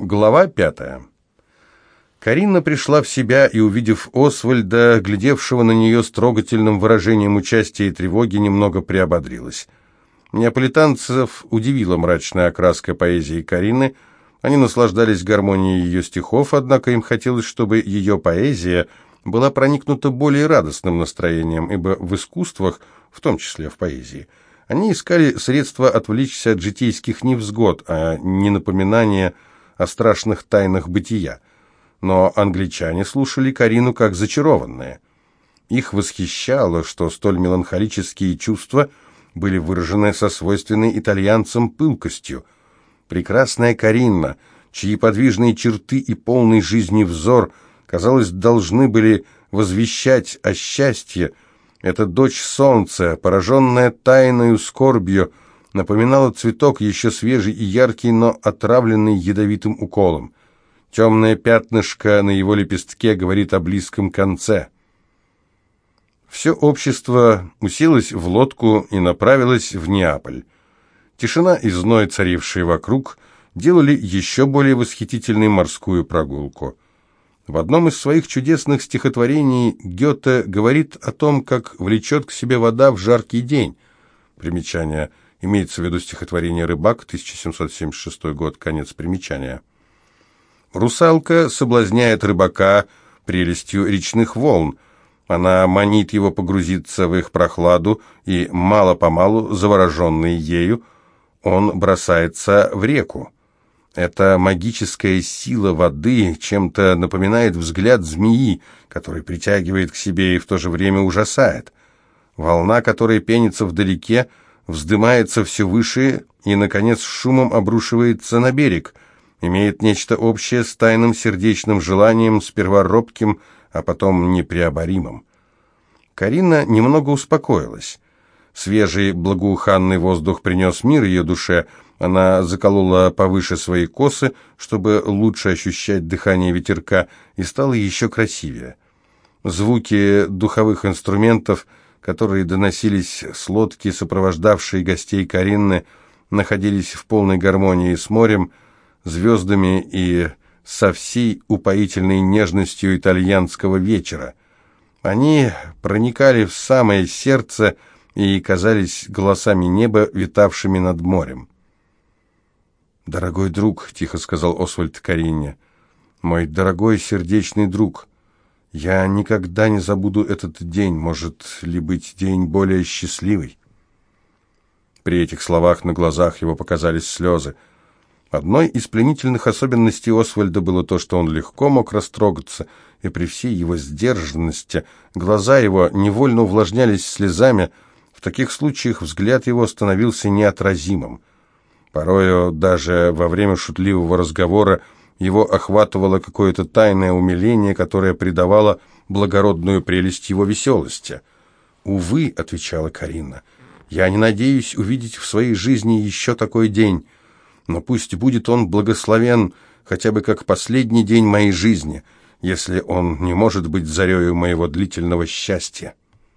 Глава пятая. Карина пришла в себя и, увидев Освальда, глядевшего на нее с трогательным выражением участия и тревоги, немного приободрилась. Неаполитанцев удивила мрачная окраска поэзии Карины. Они наслаждались гармонией ее стихов, однако им хотелось, чтобы ее поэзия была проникнута более радостным настроением, ибо в искусствах, в том числе в поэзии, они искали средства отвлечься от житейских невзгод, а не напоминания о страшных тайнах бытия. Но англичане слушали Карину как зачарованные. Их восхищало, что столь меланхолические чувства были выражены со свойственной итальянцам пылкостью. Прекрасная Карина, чьи подвижные черты и полный жизни взор, казалось, должны были возвещать о счастье, эта дочь солнца, пораженная тайною скорбью, напоминала цветок, еще свежий и яркий, но отравленный ядовитым уколом. Темное пятнышко на его лепестке говорит о близком конце. Все общество уселось в лодку и направилось в Неаполь. Тишина и зной, царившие вокруг, делали еще более восхитительной морскую прогулку. В одном из своих чудесных стихотворений Гёте говорит о том, как влечет к себе вода в жаркий день. Примечание – Имеется в виду стихотворение «Рыбак», 1776 год, конец примечания. Русалка соблазняет рыбака прелестью речных волн. Она манит его погрузиться в их прохладу, и мало-помалу, завороженный ею, он бросается в реку. Эта магическая сила воды чем-то напоминает взгляд змеи, который притягивает к себе и в то же время ужасает. Волна, которая пенится вдалеке, — вздымается все выше и, наконец, шумом обрушивается на берег, имеет нечто общее с тайным сердечным желанием, сперва робким, а потом непреоборимым. Карина немного успокоилась. Свежий благоуханный воздух принес мир ее душе, она заколола повыше свои косы, чтобы лучше ощущать дыхание ветерка, и стала еще красивее. Звуки духовых инструментов – которые доносились с лодки, сопровождавшей гостей Каринны, находились в полной гармонии с морем, звездами и со всей упоительной нежностью итальянского вечера. Они проникали в самое сердце и казались голосами неба, витавшими над морем. «Дорогой друг», — тихо сказал Освальд Каринне, — «мой дорогой сердечный друг, я никогда не забуду этот день, может ли быть день более счастливый. При этих словах на глазах его показались слезы. Одной из пленительных особенностей Освальда было то, что он легко мог растрогаться, и при всей его сдержанности глаза его невольно увлажнялись слезами, в таких случаях взгляд его становился неотразимым. Порою даже во время шутливого разговора его охватывало какое-то тайное умиление, которое придавало благородную прелесть его веселости. «Увы», — отвечала Карина, — «я не надеюсь увидеть в своей жизни еще такой день, но пусть будет он благословен хотя бы как последний день моей жизни, если он не может быть зарею моего длительного счастья».